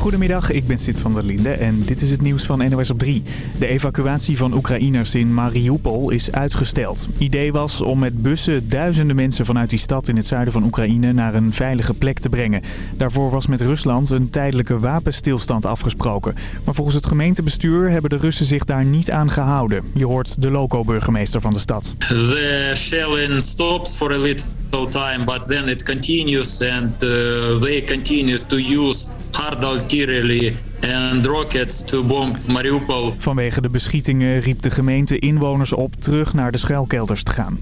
Goedemiddag, ik ben Sid van der Linde en dit is het nieuws van NOS op 3. De evacuatie van Oekraïners in Mariupol is uitgesteld. Idee was om met bussen duizenden mensen vanuit die stad in het zuiden van Oekraïne naar een veilige plek te brengen. Daarvoor was met Rusland een tijdelijke wapenstilstand afgesproken. Maar volgens het gemeentebestuur hebben de Russen zich daar niet aan gehouden. Je hoort de loco-burgemeester van de stad. The shelling stops for a little time, but then it continues and uh, they continue to use rockets to bomb Mariupol. Vanwege de beschietingen riep de gemeente inwoners op terug naar de schuilkelders te gaan.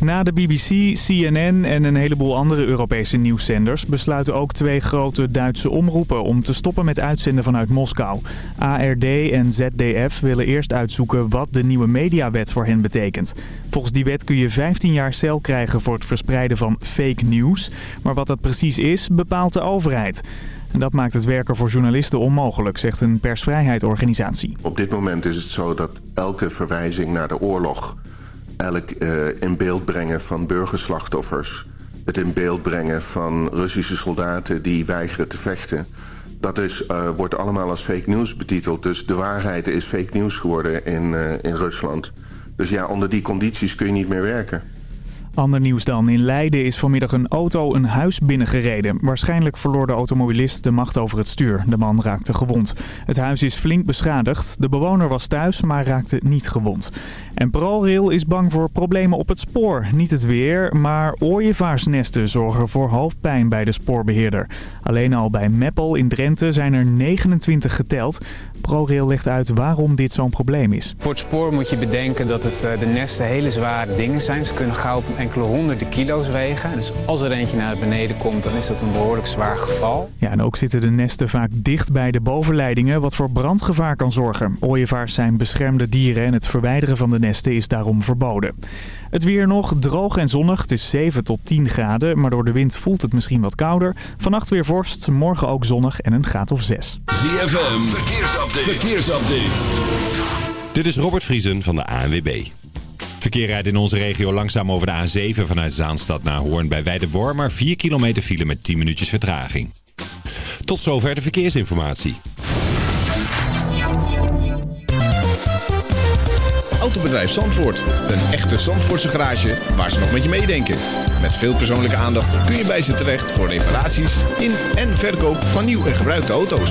Na de BBC, CNN en een heleboel andere Europese nieuwszenders besluiten ook twee grote Duitse omroepen om te stoppen met uitzenden vanuit Moskou. ARD en ZDF willen eerst uitzoeken wat de nieuwe mediawet voor hen betekent. Volgens die wet kun je 15 jaar cel krijgen voor het verspreiden van fake news. Maar wat dat precies is, bepaalt de overheid. Dat maakt het werken voor journalisten onmogelijk, zegt een persvrijheidsorganisatie. Op dit moment is het zo dat elke verwijzing naar de oorlog elk uh, in beeld brengen van burgerslachtoffers... het in beeld brengen van Russische soldaten die weigeren te vechten... dat is, uh, wordt allemaal als fake news betiteld. Dus de waarheid is fake news geworden in, uh, in Rusland. Dus ja, onder die condities kun je niet meer werken. Ander nieuws dan. In Leiden is vanmiddag een auto een huis binnengereden. Waarschijnlijk verloor de automobilist de macht over het stuur. De man raakte gewond. Het huis is flink beschadigd. De bewoner was thuis, maar raakte niet gewond. En ProRail is bang voor problemen op het spoor. Niet het weer, maar ooievaarsnesten zorgen voor hoofdpijn bij de spoorbeheerder. Alleen al bij Meppel in Drenthe zijn er 29 geteld. ProRail legt uit waarom dit zo'n probleem is. Voor het spoor moet je bedenken dat het, de nesten hele zware dingen zijn. Ze kunnen gauw enkele honderden kilo's wegen. Dus als er eentje naar beneden komt, dan is dat een behoorlijk zwaar geval. Ja, en ook zitten de nesten vaak dicht bij de bovenleidingen, wat voor brandgevaar kan zorgen. Ooievaars zijn beschermde dieren en het verwijderen van de nesten is daarom verboden. Het weer nog droog en zonnig. Het is 7 tot 10 graden, maar door de wind voelt het misschien wat kouder. Vannacht weer vorst, morgen ook zonnig en een graad of 6. ZFM, verkeersupdate. Verkeersupdate. Dit is Robert Vriesen van de ANWB. Verkeer rijdt in onze regio langzaam over de A7 vanuit Zaanstad naar Hoorn bij Weidewormer. 4 kilometer file met 10 minuutjes vertraging. Tot zover de verkeersinformatie. Autobedrijf Zandvoort. Een echte Zandvoortse garage waar ze nog met je meedenken. Met veel persoonlijke aandacht kun je bij ze terecht voor reparaties in en verkoop van nieuw en gebruikte auto's.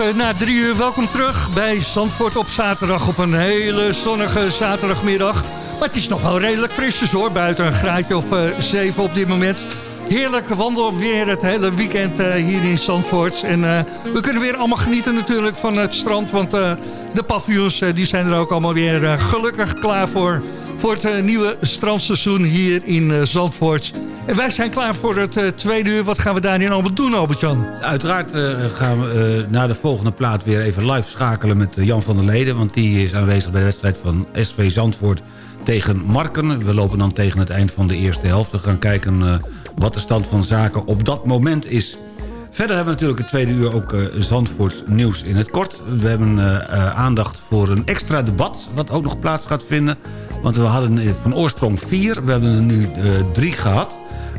Even na drie uur, welkom terug bij Zandvoort op zaterdag op een hele zonnige zaterdagmiddag. Maar het is nog wel redelijk frisjes hoor, buiten een graadje of uh, zeven op dit moment. Heerlijk wandelweer het hele weekend uh, hier in Zandvoort. En we kunnen weer allemaal genieten natuurlijk van het strand, want de paviljoens die zijn er ook allemaal weer gelukkig klaar voor. Voor het nieuwe strandseizoen hier in Zandvoort. En wij zijn klaar voor het uh, tweede uur. Wat gaan we daarin allemaal doen, Albert-Jan? Uiteraard uh, gaan we uh, naar de volgende plaat weer even live schakelen met Jan van der Leden. Want die is aanwezig bij de wedstrijd van SV Zandvoort tegen Marken. We lopen dan tegen het eind van de eerste helft. We gaan kijken wat de stand van zaken op dat moment is. Verder hebben we natuurlijk het tweede uur ook uh, Zandvoorts nieuws in het kort. We hebben uh, aandacht voor een extra debat wat ook nog plaats gaat vinden. Want we hadden van oorsprong vier, we hebben er nu drie gehad.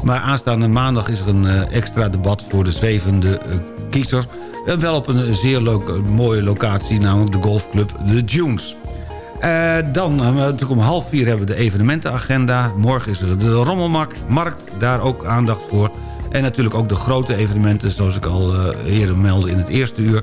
Maar aanstaande maandag is er een extra debat voor de zevende uh, kiezer. En wel op een zeer mooie locatie, namelijk de golfclub The Dunes. Uh, dan, natuurlijk om half vier hebben we de evenementenagenda. Morgen is er de Rommelmarkt, daar ook aandacht voor. En natuurlijk ook de grote evenementen, zoals ik al eerder meldde in het eerste uur...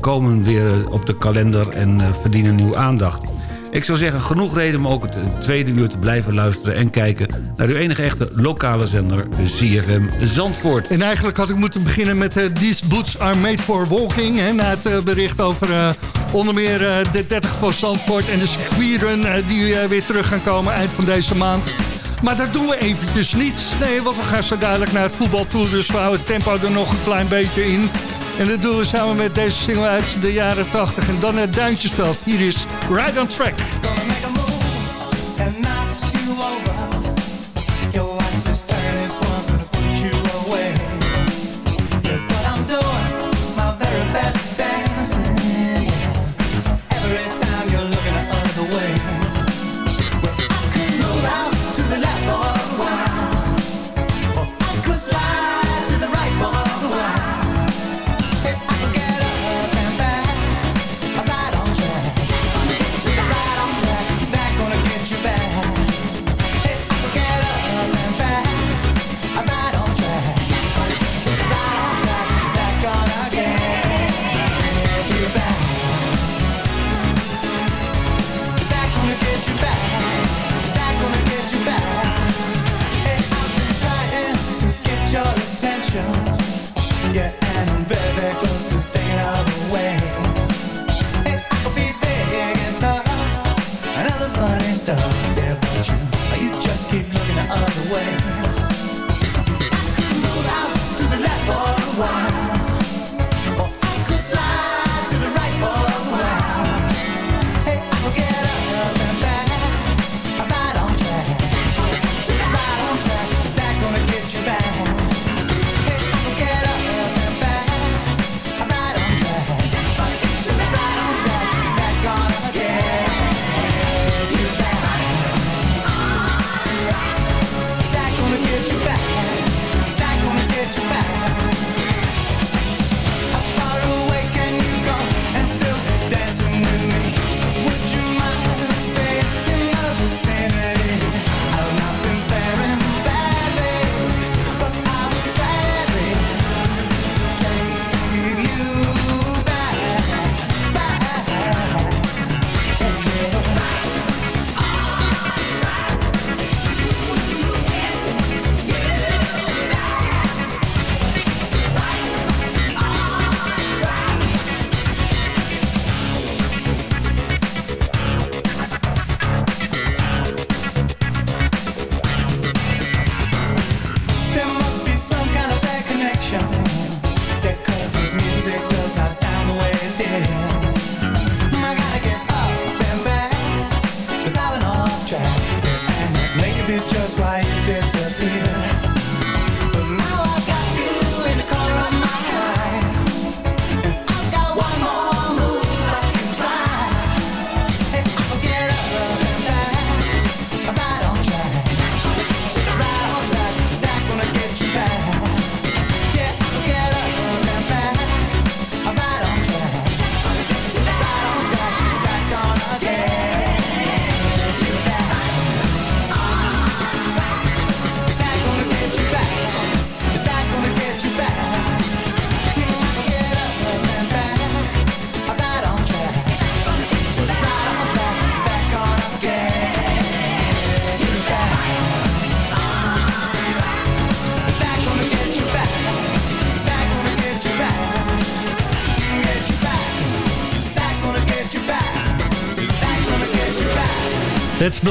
komen weer op de kalender en verdienen nieuw aandacht. Ik zou zeggen, genoeg reden om ook het tweede uur te blijven luisteren... en kijken naar uw enige echte lokale zender, ZFM Zandvoort. En eigenlijk had ik moeten beginnen met uh, These Boots Are Made For Walking... Hè, na het bericht over uh, onder meer de 30 van Zandvoort... en de squirrun die weer terug gaan komen eind van deze maand. Maar dat doen we eventjes niet. Nee, want we gaan zo dadelijk naar het voetbal toe. Dus we houden het tempo er nog een klein beetje in. En dat doen we samen met deze single uit de jaren 80. En dan het Duintjesveld. Hier is Right on Track. Gonna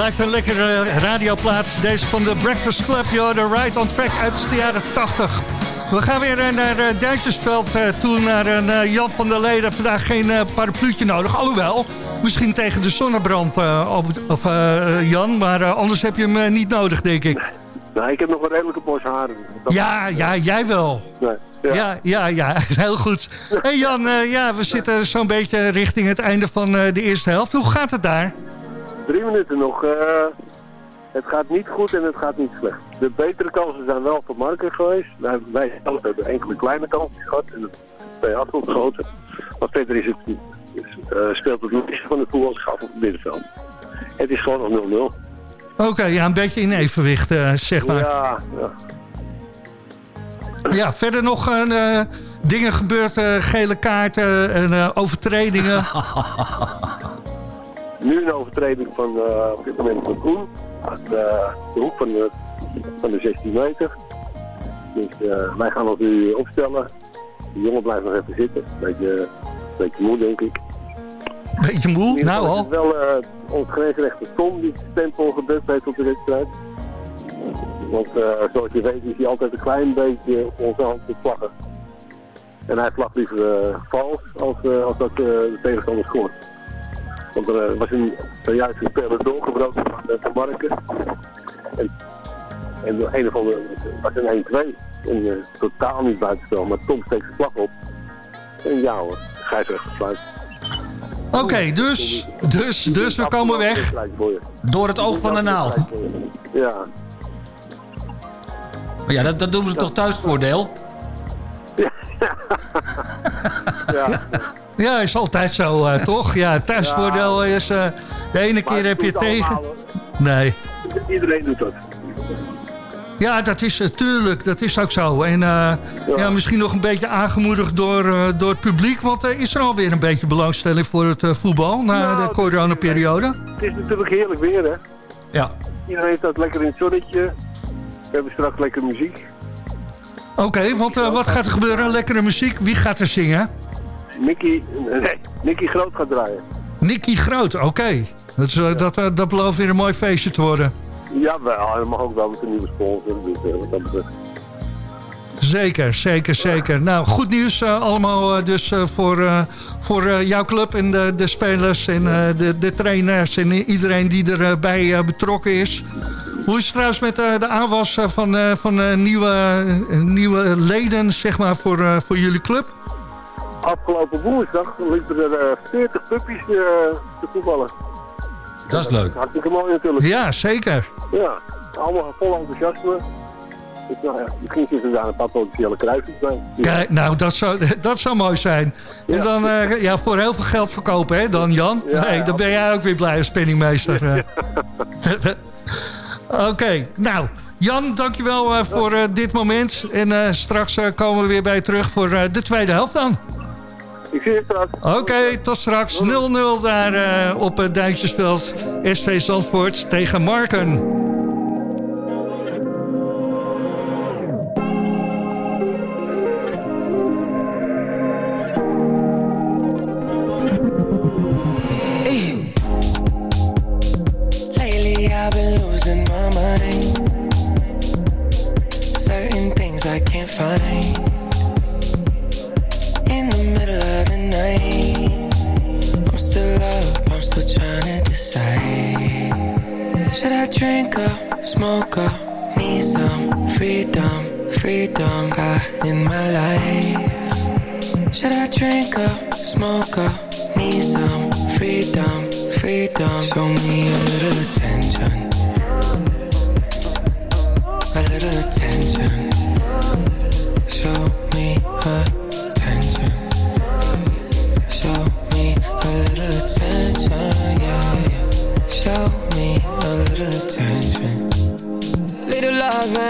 blijft een lekkere radioplaats. Deze van de Breakfast Club, joh, de Right on Track uit de jaren 80. We gaan weer naar uh, Duitsersveld toe, naar een Jan van der Leden. Vandaag geen parapluutje nodig, alhoewel... Misschien tegen de zonnebrand, of, Jan, maar anders heb je hem niet nodig, denk ik. Nee, ik heb nog een redelijke bos haren. Ja, ja, jij wel. Nee. Ja. ja, ja, heel goed. hey Jan, ja, we zitten zo'n beetje richting het einde van de eerste helft. Hoe gaat het daar? Drie minuten nog. Uh, het gaat niet goed en het gaat niet slecht. De betere kansen zijn wel voor Marken geweest. Wij, wij zelf hebben enkele kleine kansen gehad en twee afgeschoten. Maar verder is het, uh, speelt het meeste van de voetbalschap op het middenveld. Het is gewoon nog 0-0. Oké, ja, een beetje in evenwicht, uh, zeg maar. Ja, ja. Ja, verder nog uh, dingen gebeurd, gele kaarten en overtredingen. Nu een overtreding van uh, op dit moment van Koen. Uit uh, de hoek van de, van de 16 meter. Dus uh, wij gaan ons nu opstellen. De jongen blijft nog even zitten. Beetje, beetje moe, denk ik. Beetje moe? Nou al. Het is wel ons grensrechter Tom die stempel gedrukt heeft op de wedstrijd. Want zoals je weet is hij altijd een klein beetje op onze hand te vlaggen. En hij vlagt liever vals als, als dat de tegenstander scoort. Want er eh, was een, zojuist een speler doorgebroken van de Marken. En, en een of andere was een 1-2. En uh, totaal niet buitenspel, maar Tom steekt zijn vlag op. En ja hoor, scheidsrechter sluit. Oké, okay, dus, dus, dus we komen weg. Door het oog van de naald. Ja. Maar ja, dat, dat doen ze toch thuisvoordeel? Ja. ja. Ja, is altijd zo, uh, toch? Ja, thuisvoordeel is... Uh, de ene keer heb je het tegen... Nee. Iedereen doet dat. Ja, dat is natuurlijk, uh, dat is ook zo. En ja. ja. misschien nog een beetje aangemoedigd door, door het publiek. Want er is er alweer een beetje belangstelling voor het voetbal na nou, de coronaperiode. Het is natuurlijk heerlijk weer, hè? Ja. Iedereen staat lekker in het zonnetje. We hebben straks lekker muziek. Oké, okay, want wat gaat er gebeuren? Lekkere muziek. Wie gaat er zingen? Nicky, nee, Nicky Groot gaat draaien. Nicky Groot, oké. Okay. Dat, ja. dat, dat, dat belooft weer een mooi feestje te worden. Jawel, hij mag ook wel met een nieuwe sponsor. Dus uh, dat betreft. Zeker, zeker, zeker. Nou, goed nieuws uh, allemaal uh, dus uh, voor, voor jouw club en de, de spelers en de, de trainers en iedereen die erbij betrokken is. Hoe is het trouwens met de aanwas van, van nieuwe, nieuwe leden zeg maar, voor, voor jullie club? Afgelopen woensdag liepen er 40 eh, puppies eh, te voetballen. Dat is leuk. Hartstikke mooi natuurlijk. Ja, zeker. Ja, allemaal vol enthousiasme. Dus, nou ja, misschien zitten daar een paar potentiële kruisjes bij. Kijk, nou, dat zou, dat zou mooi zijn. En dan uh, ja, voor heel veel geld verkopen, hè, dan Jan? Ja, nee, dan ben jij ook weer blij als penningmeester. Oké, okay, nou... Jan, dankjewel uh, voor uh, dit moment. En straks komen we weer bij je terug voor de tweede helft dan. Ik zie je straks. Oké, okay, tot straks. 0-0 daar uh, op het Duitsersveld. SV Zandvoort tegen Marken. find Should I drink up, smoke up, need some freedom, freedom I, in my life? Should I drink up, smoke up, need some freedom, freedom. Show me a little attention. A little attention. Show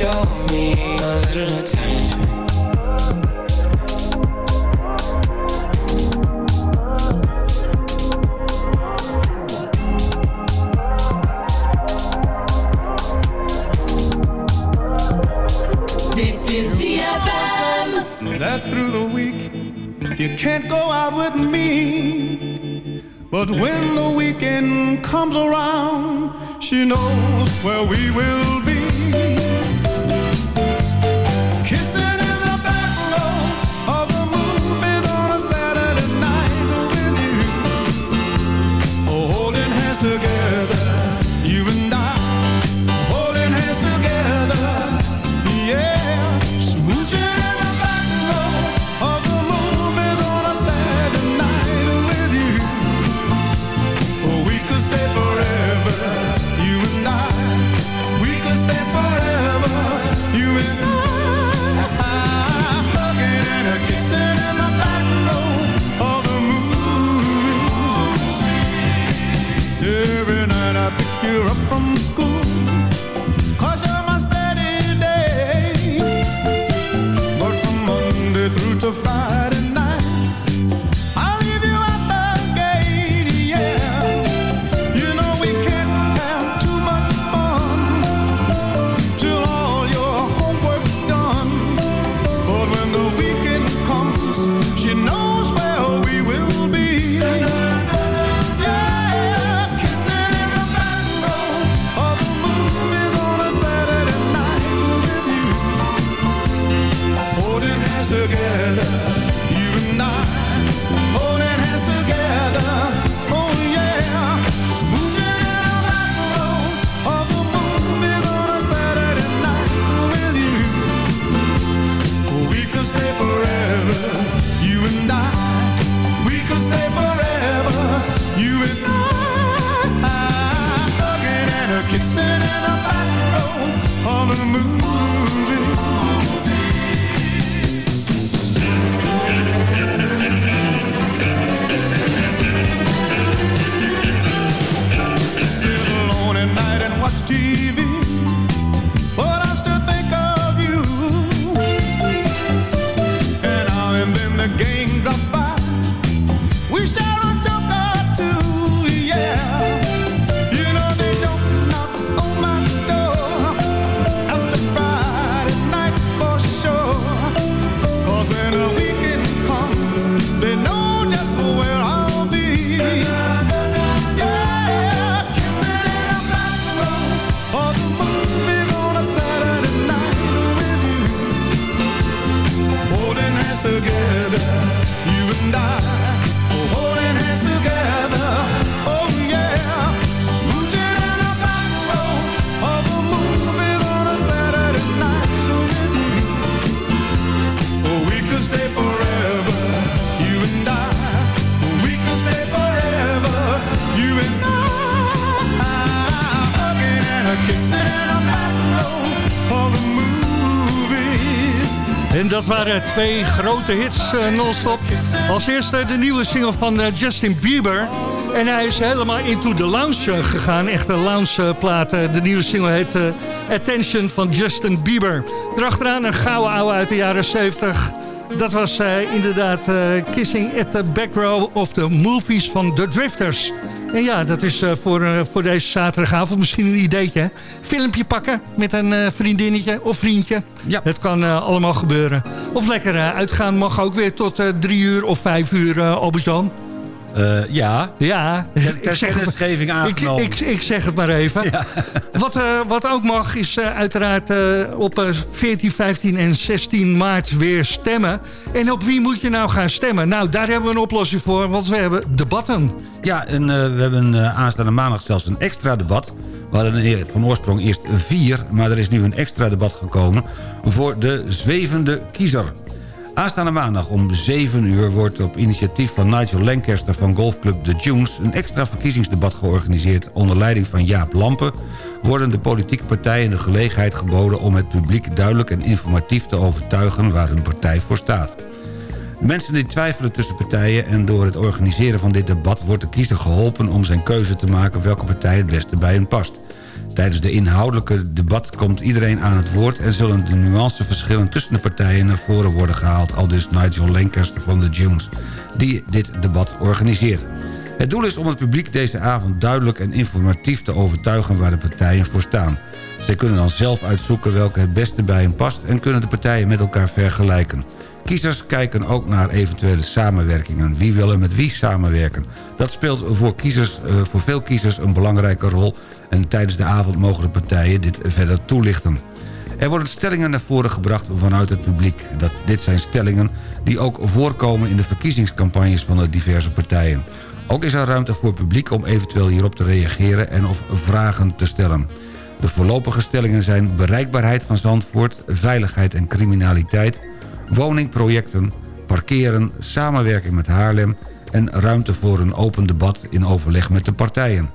Show me a little attention. That through the week you can't go out with me. But when the weekend comes around, she knows where we will be. Waren twee grote hits eh, non-stop. Als eerste de nieuwe single van eh, Justin Bieber. En hij is helemaal into the lounge eh, gegaan. Echt een loungeplaat. De nieuwe single heet Attention van Justin Bieber. Erachteraan een gouden oude uit de jaren 70. Dat was inderdaad Kissing at the Back Row of the Movies van The Drifters. En ja, dat is voor, voor deze zaterdagavond misschien een ideetje. hè? Filmpje pakken met een vriendinnetje of vriendje. Ja. Het kan allemaal gebeuren. Of lekker eh, uitgaan mag ook weer tot eh, drie uur of vijf uur, uh, Albert-Jan. Eh, ja, Ja, ter ik zeg, kennisgeving ik, aangenomen. ik, ik zeg het maar even. Wat, eh, wat ook mag is eh, uiteraard eh, op eh, 14, 15 en 16 maart weer stemmen. En op wie moet je nou gaan stemmen? Nou, daar hebben we een oplossing voor, want we hebben debatten. Ja, en eh, we hebben eh, aanstaande maandag zelfs een extra debat. We hadden eer- van oorsprong eerst vier, maar er is nu een extra debat gekomen... voor de zwevende kiezer. Aanstaande maandag om 7 uur wordt op initiatief van Nigel Lancaster van golfclub The Dunes... een extra verkiezingsdebat georganiseerd onder leiding van Jaap Lampen... worden de politieke partijen de gelegenheid geboden om het publiek duidelijk en informatief te overtuigen waar hun partij voor staat. Mensen die twijfelen tussen partijen en door het organiseren van dit debat wordt de kiezer geholpen om zijn keuze te maken welke partij het beste bij hem past. Tijdens de inhoudelijke debat komt iedereen aan het woord en zullen de nuanceverschillen tussen de partijen naar voren worden gehaald, al dus Nigel Lancaster van de Dunes, die dit debat organiseert. Het doel is om het publiek deze avond duidelijk en informatief te overtuigen waar de partijen voor staan. Zij kunnen dan zelf uitzoeken welke het beste bij hen past en kunnen de partijen met elkaar vergelijken. Kiezers kijken ook naar eventuele samenwerkingen. Wie wil er met wie samenwerken? Dat speelt voor, kiezers, eh, voor veel kiezers een belangrijke rol... en tijdens de avond mogen de partijen dit verder toelichten. Er worden stellingen naar voren gebracht vanuit het publiek. Dat, dit zijn stellingen die ook voorkomen in de verkiezingscampagnes van de diverse partijen. Ook is er ruimte voor het publiek om eventueel hierop te reageren en of vragen te stellen. De voorlopige stellingen zijn bereikbaarheid van Zandvoort, veiligheid en criminaliteit, woningprojecten, parkeren, samenwerking met Haarlem en ruimte voor een open debat in overleg met de partijen.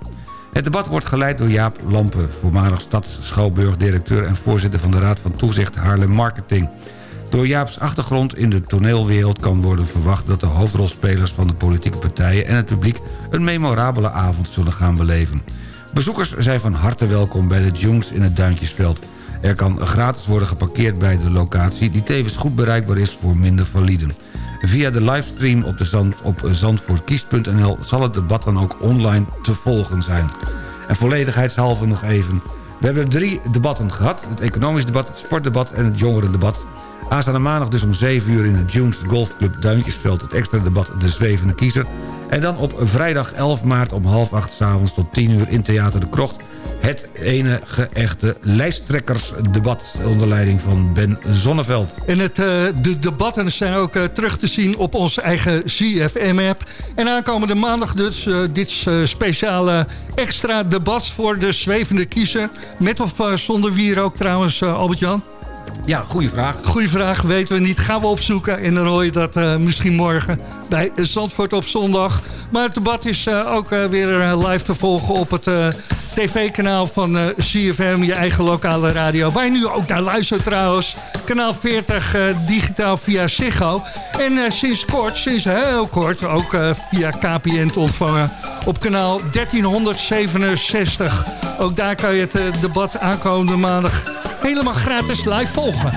Het debat wordt geleid door Jaap Lampen, voormalig stadsschouwburgdirecteur en voorzitter van de Raad van Toezicht Haarlem Marketing. Door Jaap's achtergrond in de toneelwereld kan worden verwacht dat de hoofdrolspelers van de politieke partijen en het publiek een memorabele avond zullen gaan beleven. Bezoekers zijn van harte welkom bij de Dunes in het Duintjesveld. Er kan gratis worden geparkeerd bij de locatie... die tevens goed bereikbaar is voor minder validen. Via de livestream op, de zand, op zandvoortkiest.nl... zal het debat dan ook online te volgen zijn. En volledigheidshalve nog even... We hebben drie debatten gehad. Het economisch debat, het sportdebat en het jongerendebat. Aanstaande maandag dus om 7 uur in de Dunes Golfclub Duintjesveld... het extra debat De Zwevende Kiezer. En dan op vrijdag 11 maart om half acht s'avonds tot 10 uur in Theater de Krocht... het enige echte lijsttrekkersdebat onder leiding van Ben Zonneveld. En het, eh, de debatten zijn ook eh, terug te zien op onze eigen CFM-app. En aankomende maandag dus eh, dit speciale extra debat voor de zwevende kiezer. Met of zonder wier ook trouwens, Albert-Jan? Ja, goede vraag. Goeie vraag, weten we niet. Gaan we opzoeken en dan hoor je dat eh, misschien morgen bij Zandvoort op zondag. Maar het debat is eh, ook eh, weer live te volgen op het eh, tv-kanaal van eh, CFM, je eigen lokale radio. Waar je nu ook naar luistert trouwens. Kanaal 40 eh, digitaal via Ziggo. En eh, sinds kort, sinds heel kort, ook via KPN te ontvangen op kanaal 1367. Ook daar kan je het debat aankomende maandag helemaal gratis live volgen.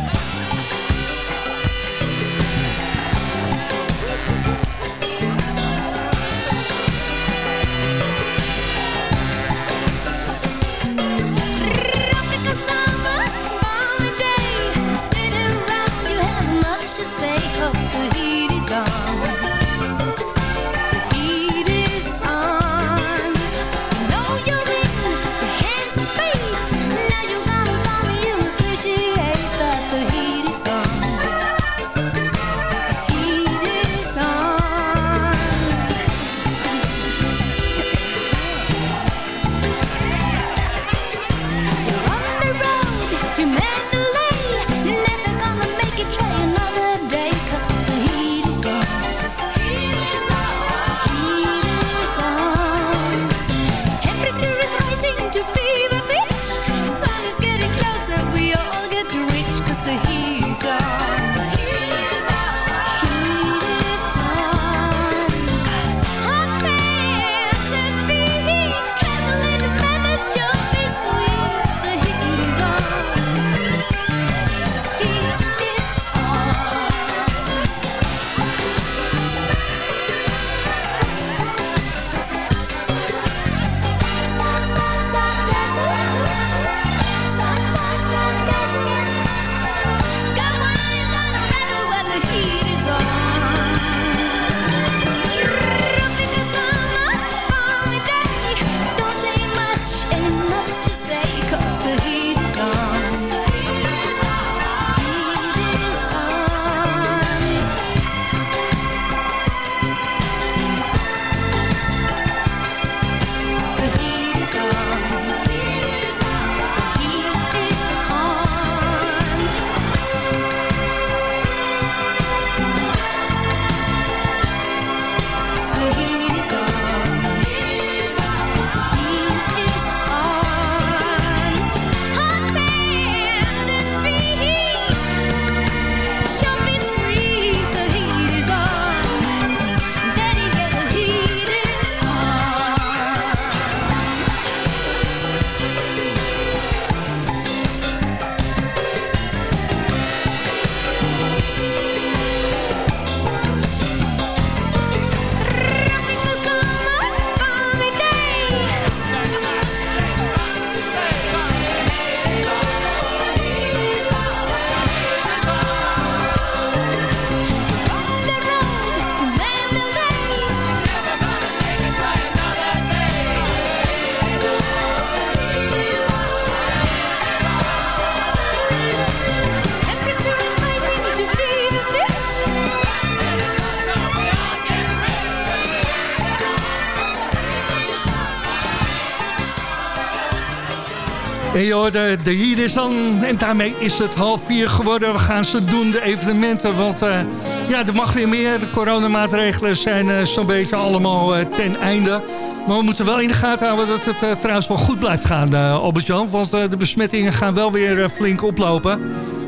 En je de hier is dan. En daarmee is het half vier geworden. We gaan ze doen, de evenementen. Want uh, ja, er mag weer meer. De coronamaatregelen zijn uh, zo'n beetje allemaal uh, ten einde. Maar we moeten wel in de gaten houden dat het trouwens wel goed blijft gaan, Albert-Jan. Want de besmettingen gaan wel weer flink oplopen.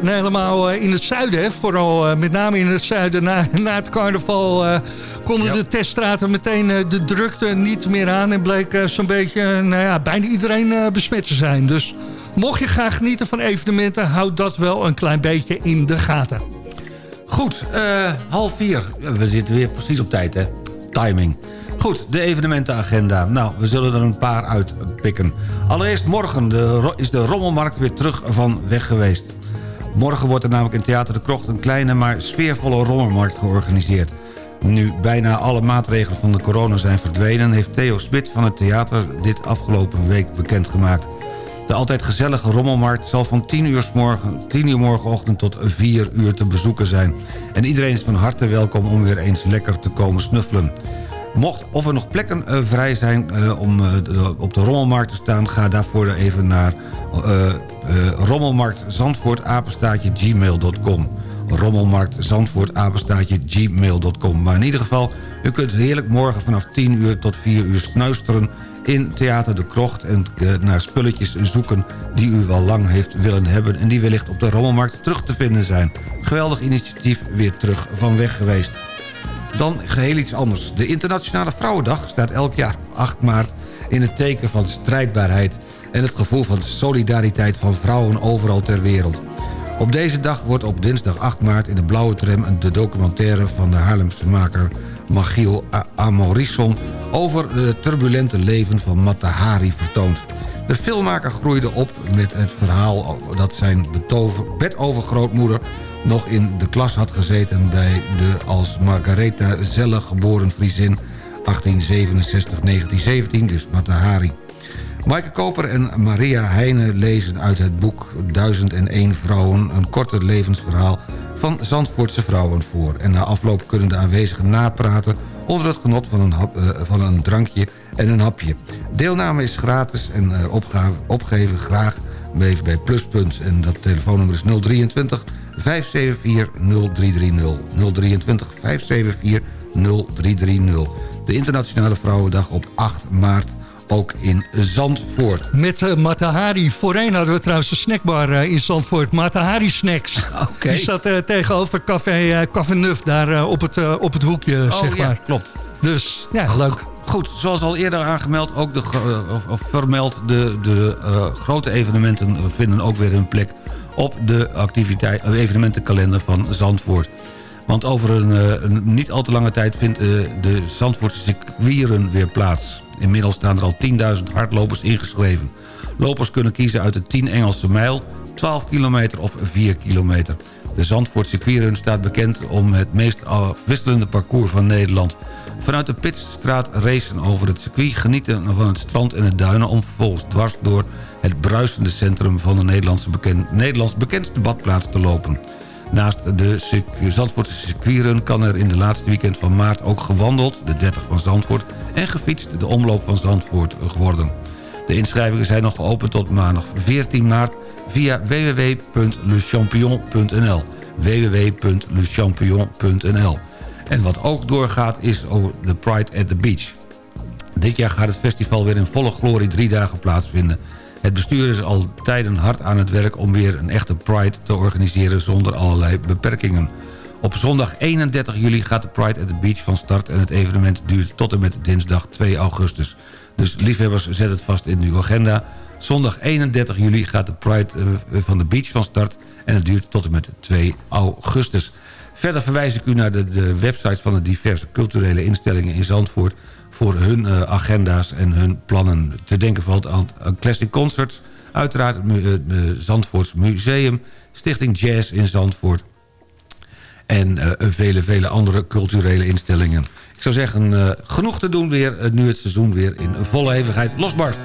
En helemaal in het zuiden, hè, vooral met name in het zuiden na, na het carnaval... konden de teststraten meteen de drukte niet meer aan... en bleek zo'n beetje nou ja, bijna iedereen besmet te zijn. Dus mocht je graag genieten van evenementen... houd dat wel een klein beetje in de gaten. Goed, uh, half vier. We zitten weer precies op tijd, hè? Timing. Goed, de evenementenagenda. Nou, we zullen er een paar uitpikken. Allereerst morgen de, is de rommelmarkt weer terug van weg geweest. Morgen wordt er namelijk in Theater de Krocht... een kleine maar sfeervolle rommelmarkt georganiseerd. Nu bijna alle maatregelen van de corona zijn verdwenen... heeft Theo Smit van het theater dit afgelopen week bekendgemaakt. De altijd gezellige rommelmarkt zal van 10 uur, morgen, 10 uur morgenochtend tot 4 uur te bezoeken zijn. En iedereen is van harte welkom om weer eens lekker te komen snuffelen. Mocht of er nog plekken uh, vrij zijn uh, om de, op de rommelmarkt te staan... ga daarvoor even naar rommelmarktzandvoortapenstaatje gmail.com rommelmarktzandvoortapenstaatje gmail.com Maar in ieder geval, u kunt heerlijk morgen vanaf 10 uur tot 4 uur snuisteren in Theater de Krocht... en uh, naar spulletjes zoeken die u wel lang heeft willen hebben... en die wellicht op de rommelmarkt terug te vinden zijn. Geweldig initiatief, weer terug van weg geweest. Dan geheel iets anders. De Internationale Vrouwendag staat elk jaar 8 maart... in het teken van strijdbaarheid en het gevoel van solidariteit van vrouwen overal ter wereld. Op deze dag wordt op dinsdag 8 maart in de Blauwe Tram... de documentaire van de Haarlemse maker Magiel Amorisson... over het turbulente leven van Matahari vertoond. De filmmaker groeide op met het verhaal dat zijn bedovergrootmoeder nog in de klas had gezeten bij de als Margaretha Zelle geboren Friesin 1867-1917, dus Matahari. Maaike Koper en Maria Heijnen lezen uit het boek 1001 Vrouwen... een korte levensverhaal van Zandvoortse vrouwen voor. En na afloop kunnen de aanwezigen napraten onder het genot van een, uh, van een drankje en een hapje. Deelname is gratis en uh, opgave, opgeven graag bij Pluspunt. En dat telefoonnummer is 023 574 0330. 023 574 0330. De Internationale Vrouwendag op 8 maart ook in Zandvoort. Met uh, Matahari. Voorheen hadden we trouwens een snackbar uh, in Zandvoort. Matahari Snacks. Okay. Die zat uh, tegenover Café, Café Nuf daar op, het, op het hoekje, oh, zeg maar. Ja, klopt. Dus, ja, leuk. Goed, zoals al eerder aangemeld, ook de, of, vermeld... de, de grote evenementen vinden ook weer hun plek... op de activiteit, evenementenkalender van Zandvoort. Want over een, een niet al te lange tijd vindt de Zandvoortse circuitrun weer plaats. Inmiddels staan er al 10.000 hardlopers ingeschreven. Lopers kunnen kiezen uit de 10 Engelse mijl, 12 kilometer of 4 kilometer. De Zandvoort circuitrun staat bekend om het meest afwisselende parcours van Nederland. Vanuit de Pitstraat racen over het circuit, genieten van het strand en de duinen... om vervolgens dwars door het bruisende centrum van de Nederlandse bekend, Nederlands bekendste badplaats te lopen. Naast de Zandvoortse circuitrun kan er in de laatste weekend van maart ook gewandeld... de 30 van Zandvoort en gefietst de omloop van Zandvoort geworden. De inschrijvingen zijn nog geopend tot maandag 14 maart via www.lechampion.nl www.lechampion.nl En wat ook doorgaat is de Pride at the Beach. Dit jaar gaat het festival weer in volle glorie drie dagen plaatsvinden. Het bestuur is al tijden hard aan het werk om weer een echte Pride te organiseren zonder allerlei beperkingen. Op zondag 31 juli gaat de Pride at the Beach van start... en het evenement duurt tot en met dinsdag 2 augustus. Dus liefhebbers, zet het vast in uw agenda. Zondag 31 juli gaat de Pride eh, van de Beach van start... en het duurt tot en met 2 augustus. Verder verwijs ik u naar de, de websites van de diverse culturele instellingen in Zandvoort... voor hun uh, agenda's en hun plannen. Te denken valt aan, aan Classic Concerts... uiteraard het uh, Zandvoorts Museum... Stichting Jazz in Zandvoort en vele, vele andere culturele instellingen. Ik zou zeggen, genoeg te doen weer, nu het seizoen weer in volle hevigheid losbarst.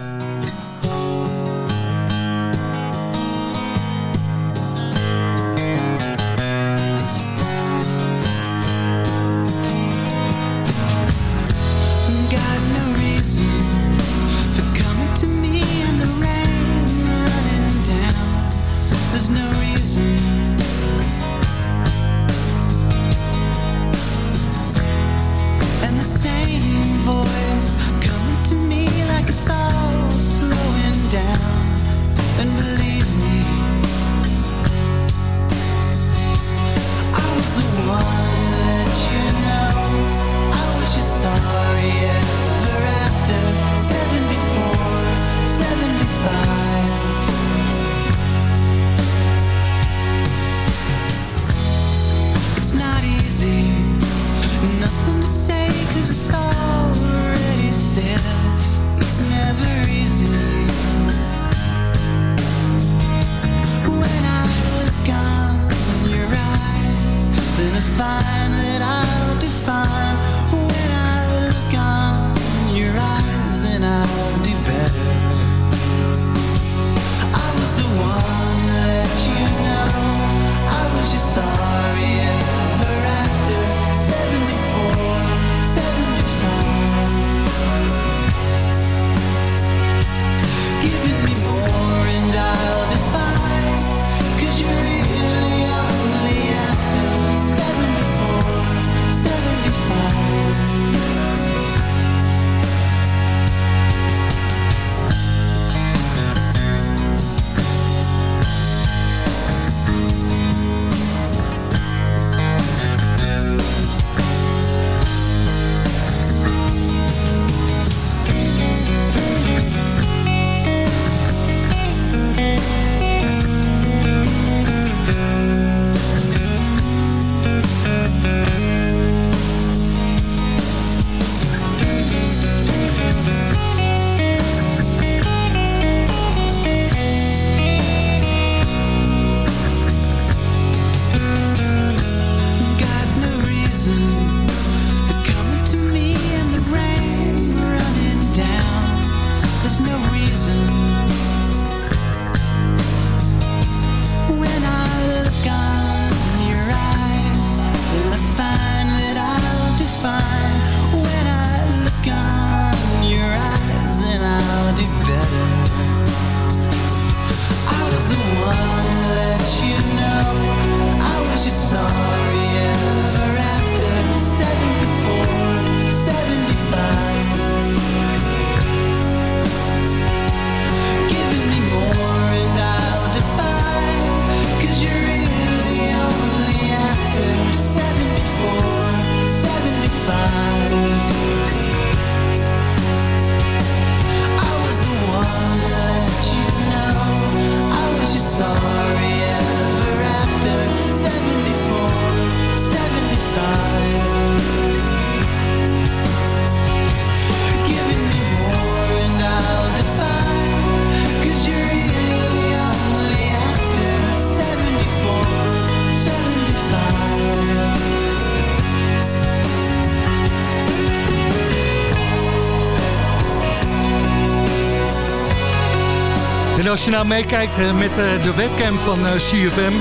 als je nou meekijkt eh, met eh, de webcam van eh, CFM...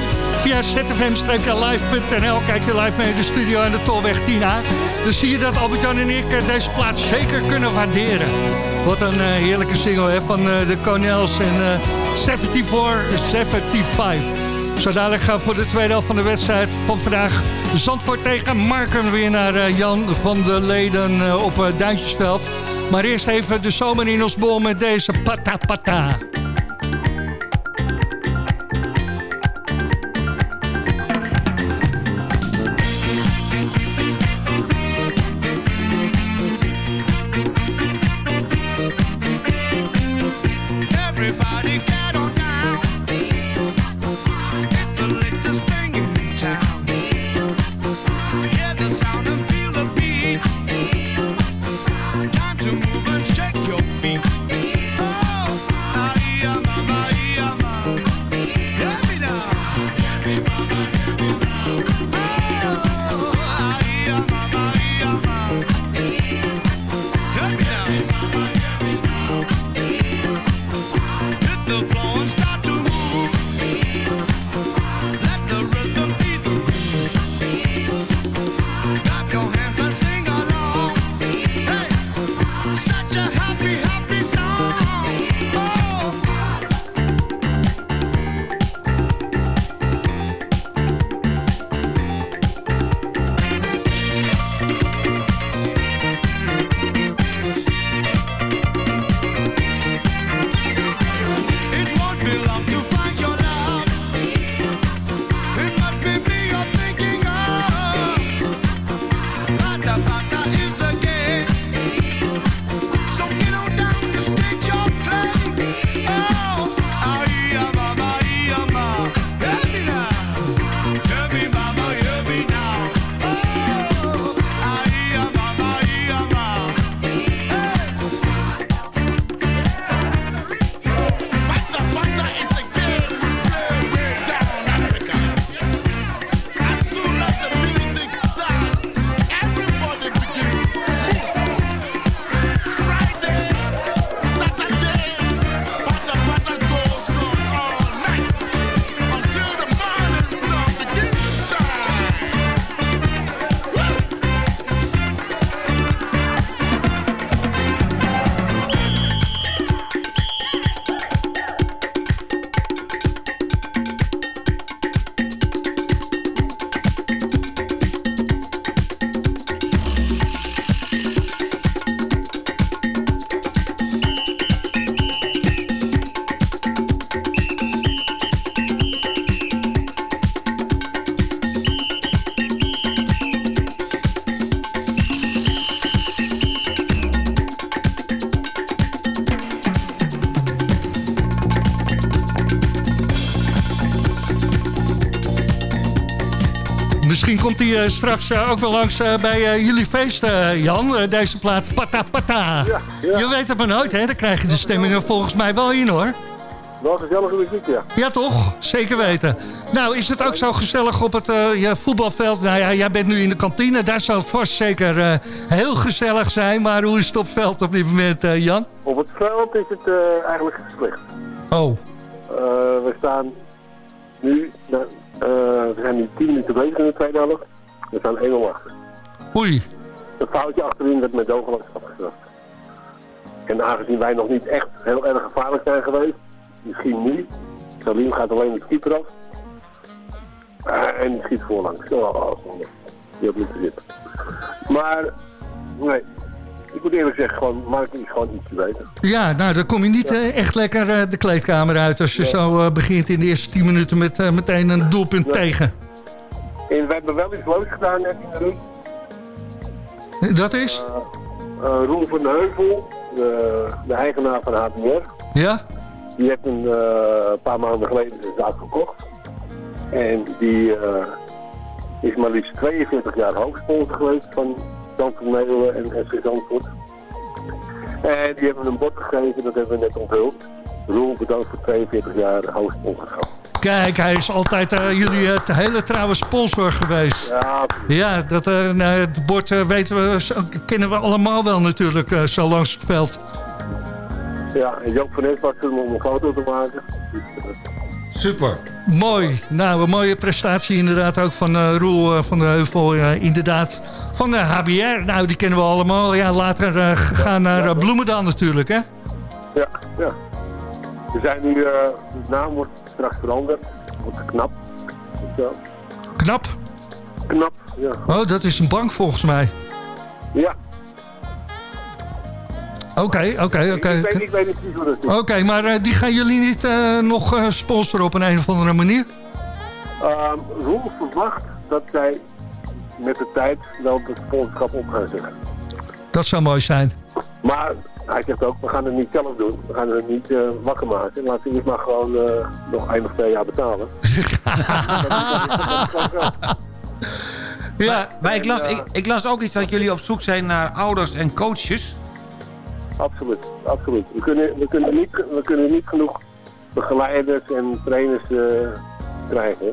via zfm-live.nl kijk je live mee in de studio aan de Tolweg 10A. Dan zie je dat Albert-Jan en ik deze plaats zeker kunnen waarderen. Wat een heerlijke single hè, van de Cornels en 74-75. Zo dadelijk gaan we voor de tweede helft van de wedstrijd van vandaag... Zandvoort tegen Marken weer naar Jan van der Leden op Duintjesveld. Maar eerst even de zomer in ons bol met deze patapata. Pata. Eh, straks eh, ook wel langs eh, bij jullie feest, Jan. Deze plaat Pata Pata. Ja, ja. Je weet het maar nooit, hè? Dan krijg je de stemmingen volgens mij wel in, hoor. Wel gezellige muziek, ja. Ja, toch? Zeker weten. Nou, is het ook zo gezellig op het voetbalveld? Nou ja, jij bent nu in de kantine. Daar zal het vast zeker heel gezellig zijn. Maar hoe is het op het veld op dit moment, Jan? Op het veld is het eigenlijk slecht. Oh, we staan nu, we zijn nu 10 minuten bezig in de tweede helft. We staan 1-0 achter. oei. Een foutje achterin werd met dogelaks afgestraft. En aangezien wij nog niet echt heel erg gevaarlijk zijn geweest, misschien nu. Salim gaat alleen het keeper af. Eh, en die schiet voorlangs. Oh, oh, oh. Die had moeten zitten. Maar, nee. Ik moet eerlijk zeggen, gewoon, Mark is gewoon iets beter. Ja, nou, dan kom je niet eh, echt lekker eh, de kleedkamer uit... als je Nee. zo begint in de eerste 10 minuten met meteen een doelpunt Nee. tegen. En we hebben wel iets leuks gedaan net in de rug. Dat is? Eh, Roel van de Heuvel, de, de eigenaar van HBR, Ja? die heeft een eh, paar maanden geleden zijn zaak verkocht. En die eh, is maar liefst 42 jaar hoofdsponsor geweest van Zandvoort Nederland en SV Zandvoort. En die hebben een bod gegeven, dat hebben we net onthuld. Roel bedankt voor 42 jaar hoofdsponsorschap. Kijk, hij is altijd eh, jullie eh, hele trouwe sponsor geweest. Ja, Ja, dat, eh, nou, het bord eh, weten we, kennen we allemaal wel natuurlijk, eh, zo langs het veld. ja, en Joop van toen om een foto te maken. Super. Mooi. Nou, een mooie prestatie inderdaad ook van eh, Roel eh, van de Heuvel. eh, inderdaad, van de HBR. Nou, die kennen we allemaal. Ja, later gegaan naar Bloemendaal natuurlijk, hè? Ja, ja. We zijn nu, eh, de naam wordt straks veranderd. Wordt knap. Zo. Knap. Knap, ja. Oh, dat is een bank volgens mij. Ja, Oké, oké, oké. ik, weet, Oké, niet precies hoe dat is. maar eh, die gaan jullie niet eh, nog sponsoren op een, een of andere manier? Ehm Roel verwacht dat zij met de tijd wel het sponsorschap op gaan zetten. Dat zou mooi zijn. Maar hij zegt ook, we gaan het niet zelf doen. We gaan het niet eh, wakker maken. Laten we eerst maar gewoon eh, nog één of twee jaar betalen. Ja, Maar ik las, ik, ik las ook iets dat jullie op zoek zijn naar ouders en coaches. Absoluut, absoluut. We kunnen, we kunnen, niet, we kunnen niet genoeg begeleiders en trainers eh, krijgen.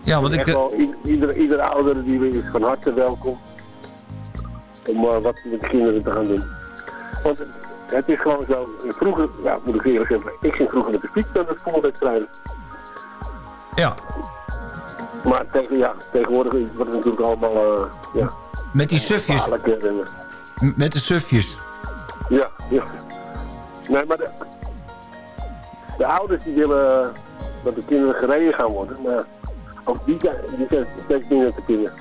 Ja, want ik... Wel, ieder ouder die is van harte welkom om eh, wat met de kinderen te gaan doen. Want het, is gewoon zo, vroeger, ja, moet ik eerlijk zeggen, ik ging vroeger met de fiets naar de voetbalwedstrijden. Ja, Maar tegen, ja, tegenwoordig wordt het natuurlijk allemaal eh, ja, met die sufjes. eh, Met de sufjes. ja, ja. Nee, maar de, de ouders die willen dat de kinderen gereden gaan worden, maar ook die, die zijn steeds minder te vinden.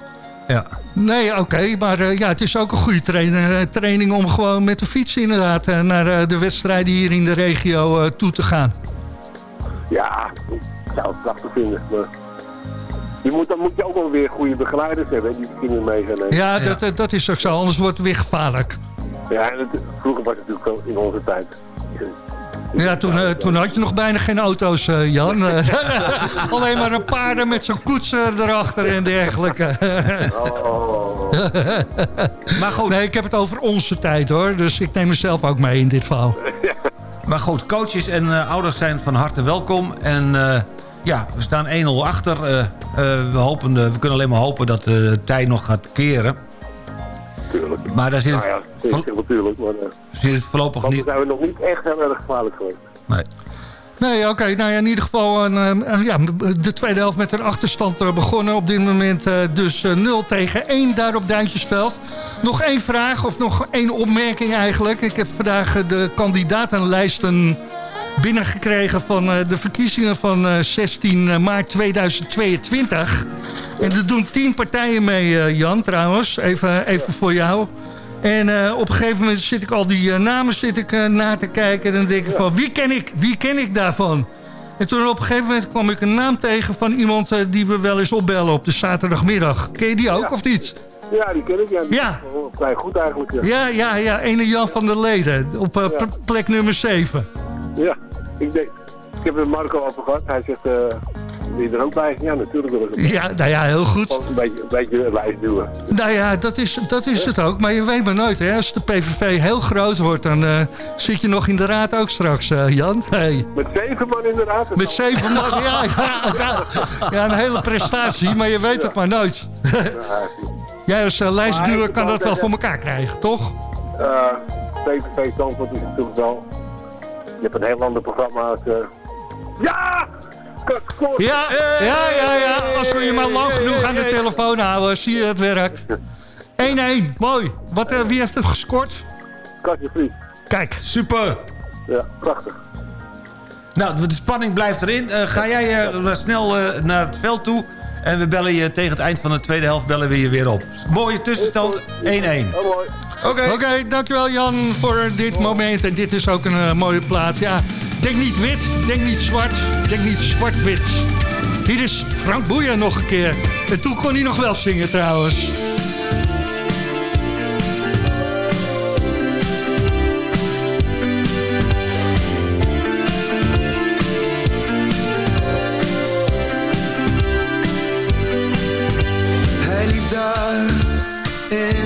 Ja. Nee, oké, maar eh, ja, het is ook een goede eh, training om gewoon met de fiets inderdaad eh, naar eh, de wedstrijden hier in de regio eh, toe te gaan. Ja, ik zou het prachtig vinden. Maar je moet, dan moet je ook wel weer goede begeleiders hebben die de kinderen mee gaan nemen. Ja, Dat, dat is ook zo, anders wordt het weer gevaarlijk. Ja, en het, vroeger was het natuurlijk in onze tijd. Ja, toen, eh, toen had je nog bijna geen auto's, eh, Jan. Alleen maar een paarden met zo'n koets erachter en dergelijke. Oh, maar goed. Nee, ik heb het over onze tijd hoor, dus ik neem mezelf ook mee in dit verhaal. Maar goed, coaches en eh, ouders zijn van harte welkom. En ja, we staan 1-0 achter. We, hopen, we kunnen alleen maar hopen dat de tijd nog gaat keren. Tuurlijk. Maar daar zit het, Nou ja, zeg natuurlijk, maar uh, zit het voorlopig niet... dan zijn we nog niet echt heel erg gevaarlijk geweest. Nee. Nee, oké. nou ja, in ieder geval een, eh, een- ja, de tweede helft met een achterstand eh, begonnen. Op dit moment eh, dus eh, 0 tegen 1 daar op Duintjesveld. Nog één vraag, of nog één opmerking eigenlijk. Ik heb vandaag eh, de kandidatenlijsten binnengekregen van eh, de verkiezingen van eh, 16 maart 2022. En er doen tien partijen mee, eh, Jan, trouwens. Even, even voor jou. En eh, op een gegeven moment zit ik al die eh, namen zit ik, eh, na te kijken. En dan denk ik van, wie ken ik? Wie ken ik daarvan? En toen op een gegeven moment kwam ik een naam tegen van iemand eh, die we wel eens opbellen op de zaterdagmiddag. Ken je die ook Ja. of niet? Ja, die ken ik. Ja, Ja. vrij goed eigenlijk. Ja, Ja, ja, ja. Ene Jan van der Leden op eh, plek nummer 7. ja. Ik, denk, ik heb het met Marco over gehad. Hij zegt, eh, Wil je er ook bij? Ja, natuurlijk wil ik erbij. Ja, nou ja, heel goed. Een beetje, een beetje lijst duwen. Nou ja, dat is, dat is het ook. Maar je weet maar nooit, hè. Als de PVV heel groot wordt, dan eh, zit je nog in de raad ook straks, eh, Jan. Hey. Met zeven man in de raad. Met zeven man, ja, ja, ja. Ja, een hele prestatie, maar je weet het maar nooit. Jij als uh, lijstduwer kan dat wel voor elkaar krijgen, toch? PVV Zandvoort is natuurlijk wel... Je hebt een heel ander programma uit... eh, Ja! Gescoord! Ja, ja, ja, ja. Als we je maar lang genoeg aan de telefoon houden, zie je het werkt. 1-1, mooi. Wat, eh, wie heeft het gescoord? Katje Vries. Kijk. Super. Ja, prachtig. Nou, de spanning blijft erin. Eh, ga jij eh, snel eh, naar het veld toe. En we bellen je tegen het eind van de tweede helft bellen we je weer op. Mooie tussenstand 1-1. Oh, mooi. Oké. Oké, dankjewel Jan voor dit moment. En dit is ook een eh, mooie plaat. Ja, denk niet wit, denk niet zwart, denk niet zwart-wit. Hier is Frank Boeien nog een keer. En toen kon hij nog wel zingen trouwens.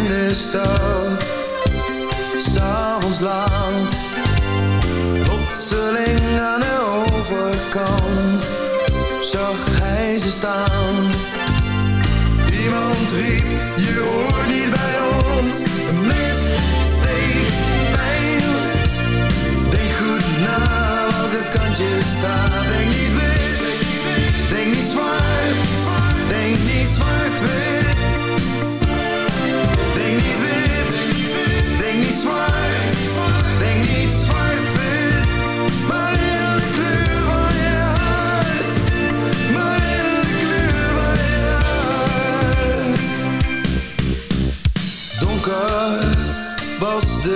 Hij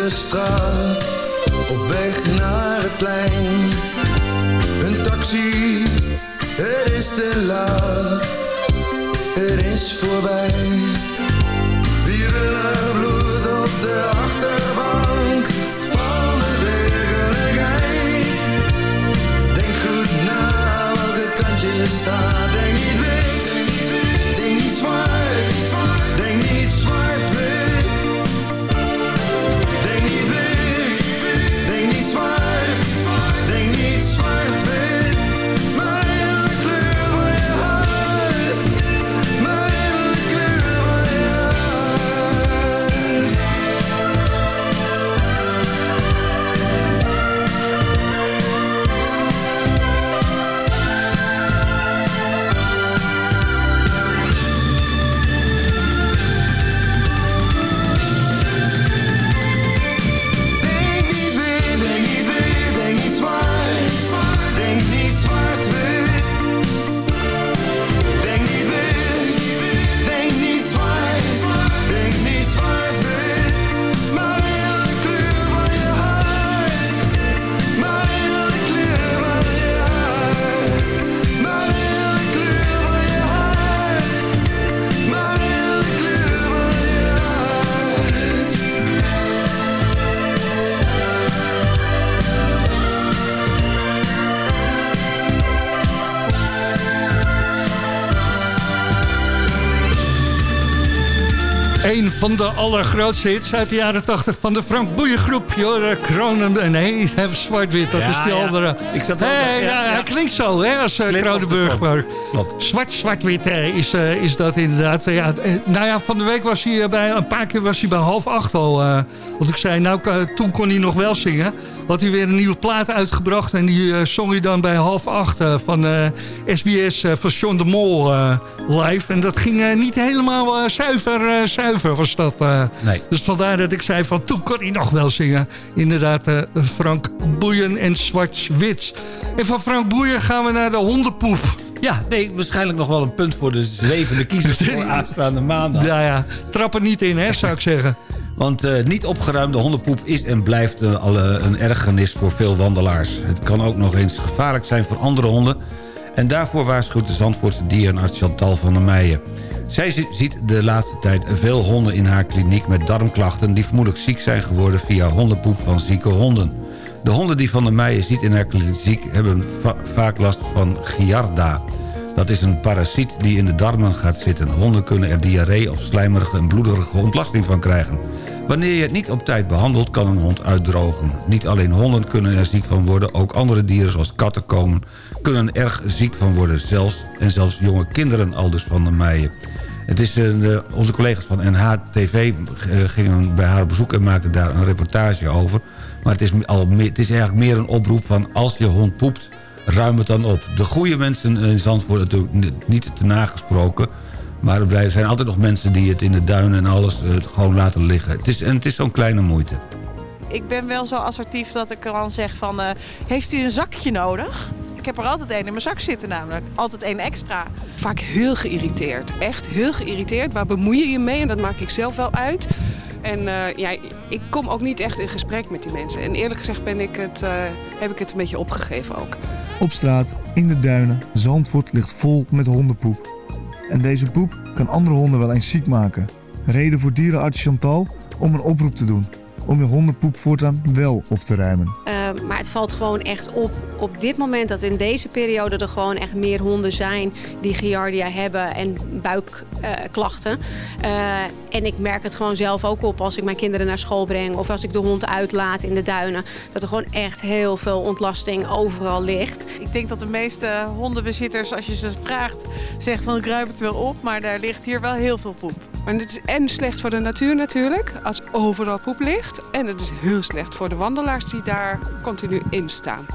de straat. één van de allergrootste hits uit de jaren 80 van de Frank Boeien groep. Jorde Kronen... Nee, even zwart-wit, dat Ja, is die ja. andere. Ik zat Hey, ja, ja. Hij klinkt zo, hè, als uh, of Kronenburg. Maar Klopt. zwart, zwart-wit eh, is, eh, is dat inderdaad. Eh, ja, eh, nou ja, van de week was hij eh, bij... Een paar keer was hij bij half acht al. eh, want ik zei, nou, toen kon hij nog wel zingen. Had hij weer een nieuwe plaat uitgebracht. En die eh, zong hij dan bij half acht eh, van eh, SBS eh, van John de Mol eh, live. En dat ging eh, niet helemaal eh, zuiver, eh, zuiver was dat. eh. Nee. Dus vandaar dat ik zei van toen kon hij nog wel zingen. Inderdaad, eh, Frank Boeien en Zwart-Wit. En van Frank Boeien gaan we naar de hondenpoep. Ja, nee, waarschijnlijk nog wel een punt voor de zwevende kiezers voor aanstaande maandag. Ja, ja, trap er niet in, hè, zou ik zeggen. Want eh, niet opgeruimde hondenpoep is en blijft een, een ergernis voor veel wandelaars. Het kan ook nog eens gevaarlijk zijn voor andere honden. En daarvoor waarschuwt de Zandvoortse dierenarts Chantal van der Meijen. Zij zi- ziet de laatste tijd veel honden in haar kliniek met darmklachten... die vermoedelijk ziek zijn geworden via hondenpoep van zieke honden. De honden die van der Meijen ziet in haar kliniek hebben va- vaak last van Giarda. Dat is een parasiet die in de darmen gaat zitten. Honden kunnen er diarree of slijmerige en bloederige ontlasting van krijgen. Wanneer je het niet op tijd behandelt, kan een hond uitdrogen. Niet alleen honden kunnen er ziek van worden... ook andere dieren zoals katten komen, kunnen erg ziek van worden. Zelfs, en zelfs jonge kinderen, aldus van der Meijen. Het is, eh, onze collega's van NHTV eh, gingen bij haar bezoek... en maakten daar een reportage over. Maar het is, al meer, het is eigenlijk meer een oproep van... als je hond poept, ruim het dan op. De goede mensen in Zandvoort natuurlijk niet te nagesproken... Maar er zijn altijd nog mensen die het in de duinen en alles eh, gewoon laten liggen. Het is, en het is zo'n kleine moeite. Ik ben wel zo assertief dat ik dan zeg van... heeft u een zakje nodig? Ik heb er altijd één in mijn zak zitten namelijk. Altijd één extra. Vaak heel geïrriteerd. Echt heel geïrriteerd. Waar bemoei je je mee? En dat maak ik zelf wel uit. En eh, ja, ik kom ook niet echt in gesprek met die mensen. En eerlijk gezegd ben ik het, eh, heb ik het een beetje opgegeven ook. Op straat, in de duinen, Zandvoort ligt vol met hondenpoep. En deze poep kan andere honden wel eens ziek maken. Reden voor dierenarts Chantal om een oproep te doen. Om je hondenpoep voortaan wel op te ruimen. Uh, maar het valt gewoon echt op op dit moment dat in deze periode er gewoon echt meer honden zijn die giardia hebben en buikklachten. Uh, en ik merk het gewoon zelf ook op als ik mijn kinderen naar school breng of als ik de hond uitlaat in de duinen. Dat er gewoon echt heel veel ontlasting overal ligt. Ik denk dat de meeste hondenbezitters, als je ze vraagt, zegt van ik ruim het wel op. Maar daar ligt hier wel heel veel poep. En het is en slecht voor de natuur natuurlijk, als overal poep ligt. En het is heel slecht voor de wandelaars die daar continu in staan.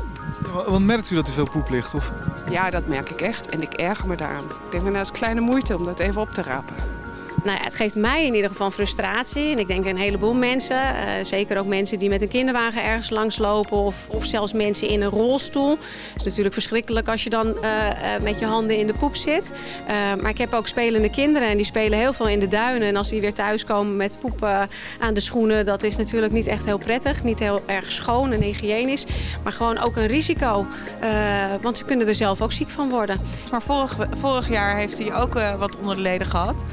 Ja, want merkt u dat er veel poep ligt? Of? Ja, dat merk ik echt. En ik erger me daaraan. Ik denk, nou, dat is kleine moeite om dat even op te rapen. Nou het geeft mij in ieder geval frustratie. En ik denk een heleboel mensen, uh, zeker ook mensen die met een kinderwagen ergens langslopen... Of, of zelfs mensen in een rolstoel. Het is natuurlijk verschrikkelijk als je dan uh, uh, met je handen in de poep zit. maar ik heb ook spelende kinderen en die spelen heel veel in de duinen. En als die weer thuiskomen met poep aan de schoenen... dat is natuurlijk niet echt heel prettig, niet heel erg schoon en hygiënisch. Maar gewoon ook een risico, want ze kunnen er zelf ook ziek van worden. Maar vorig, vorig jaar heeft hij ook wat onder de leden gehad.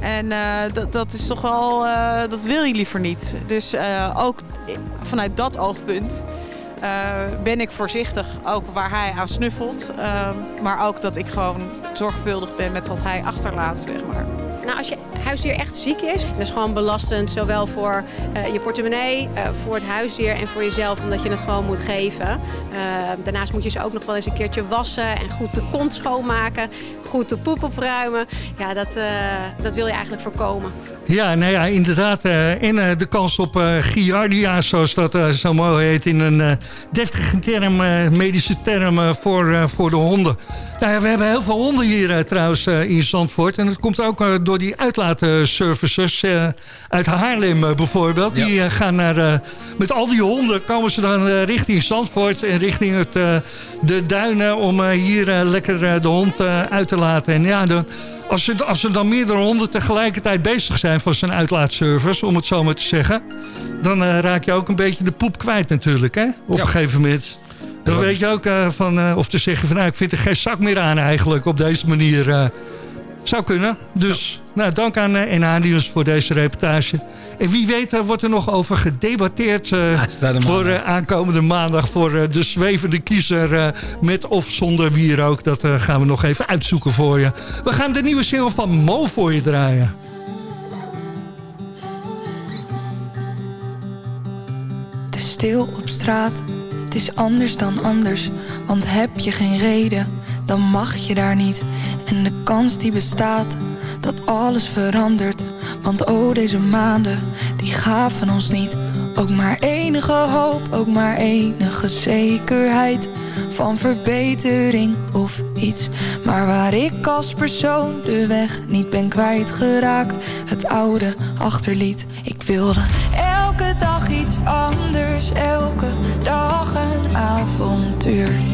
En uh, dat, dat is toch wel, uh, dat wil je liever niet. Dus uh, ook vanuit dat oogpunt ben ik voorzichtig, ook waar hij aan snuffelt. maar ook dat ik gewoon zorgvuldig ben met wat hij achterlaat, zeg maar. Nou, als je huisdier echt ziek is, dat is gewoon belastend. Zowel voor uh, je portemonnee, uh, voor het huisdier en voor jezelf, omdat je het gewoon moet geven. Uh, daarnaast moet je ze ook nog wel eens een keertje wassen en goed de kont schoonmaken. Goed de poep opruimen. Ja, dat, dat wil je eigenlijk voorkomen. Ja, nou ja, inderdaad. en de kans op giardia, zoals dat zo mooi heet... in een deftige term, medische term voor, voor de honden. Nou we hebben heel veel honden hier trouwens in Zandvoort. En dat komt ook door die uitlaatservices uit Haarlem bijvoorbeeld. Ja. Die gaan naar... met al die honden komen ze dan richting Zandvoort... en richting het, de duinen om hier lekker de hond uit te laten. En ja, dan als er, als er dan meerdere honden tegelijkertijd bezig zijn voor zijn uitlaatservice, om het zo maar te zeggen, dan uh, raak je ook een beetje de poep kwijt natuurlijk, hè? Op ja. een gegeven moment. Dan weet je ook uh, van, uh, of te zeggen van, nou, ik vind er geen zak meer aan eigenlijk op deze manier. Zou kunnen. Dus, ja. nou, dank aan uh, NH voor deze reportage. En wie weet uh, wordt er nog over gedebatteerd uh, voor uh, aankomende maandag... voor de zwevende kiezer met of zonder bier ook. Dat gaan we nog even uitzoeken voor je. We gaan de nieuwe single van Mo voor je draaien. Te stil op straat, het is anders dan anders. Want heb je geen reden, dan mag je daar niet. En de kans die bestaat, dat alles verandert. Want oh, deze maanden, die gaven ons niet. Ook maar enige hoop, ook maar enige zekerheid Van verbetering of iets. Maar waar ik als persoon de weg niet ben kwijtgeraakt Het oude achterliet. Ik wilde elke dag iets anders Elke dag een avontuur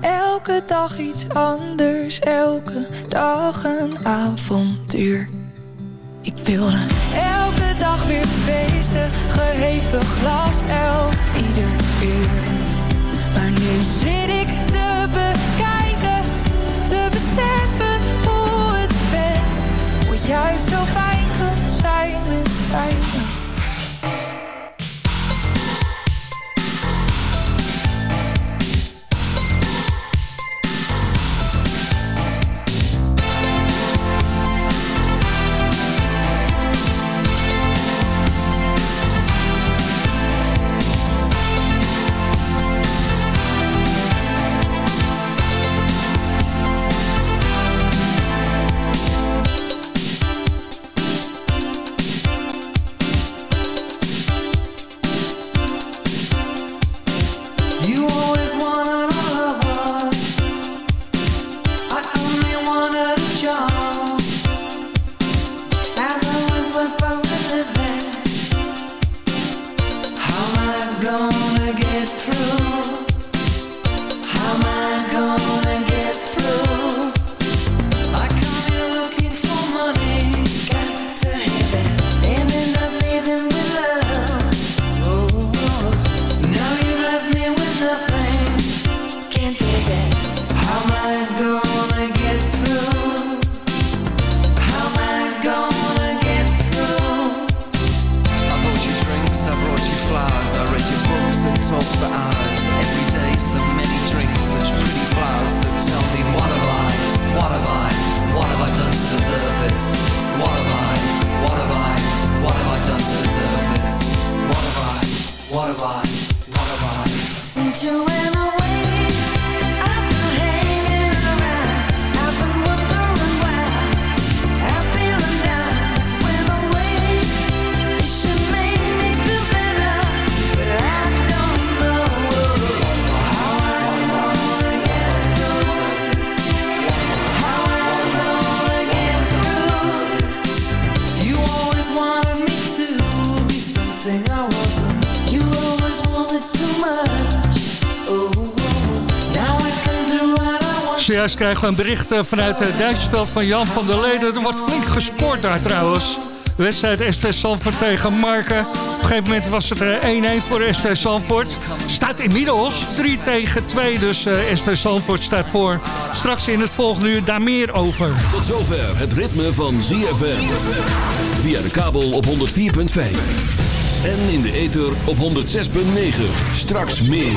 Elke dag iets anders, elke dag een avontuur. Ik wilde elke dag weer feesten, geheven glas elk ieder uur. Maar nu zit ik te bekijken, te beseffen hoe het bent. Hoe juist zo fijn kan zijn met weinig. through. Zojuist krijgen we een bericht eh, vanuit het Duitsersveld van Jan van der Leden. Er wordt flink gesport daar trouwens. Wedstrijd SV Zandvoort tegen Marken. Op een gegeven moment was het er 1-1 voor SV Zandvoort. Staat inmiddels 3 tegen 2, dus eh, SV Zandvoort staat voor. Straks in het volgende uur daar meer over. Tot zover het ritme van ZFM. Via de kabel op 104.5. En in de ether op 106.9. Straks meer.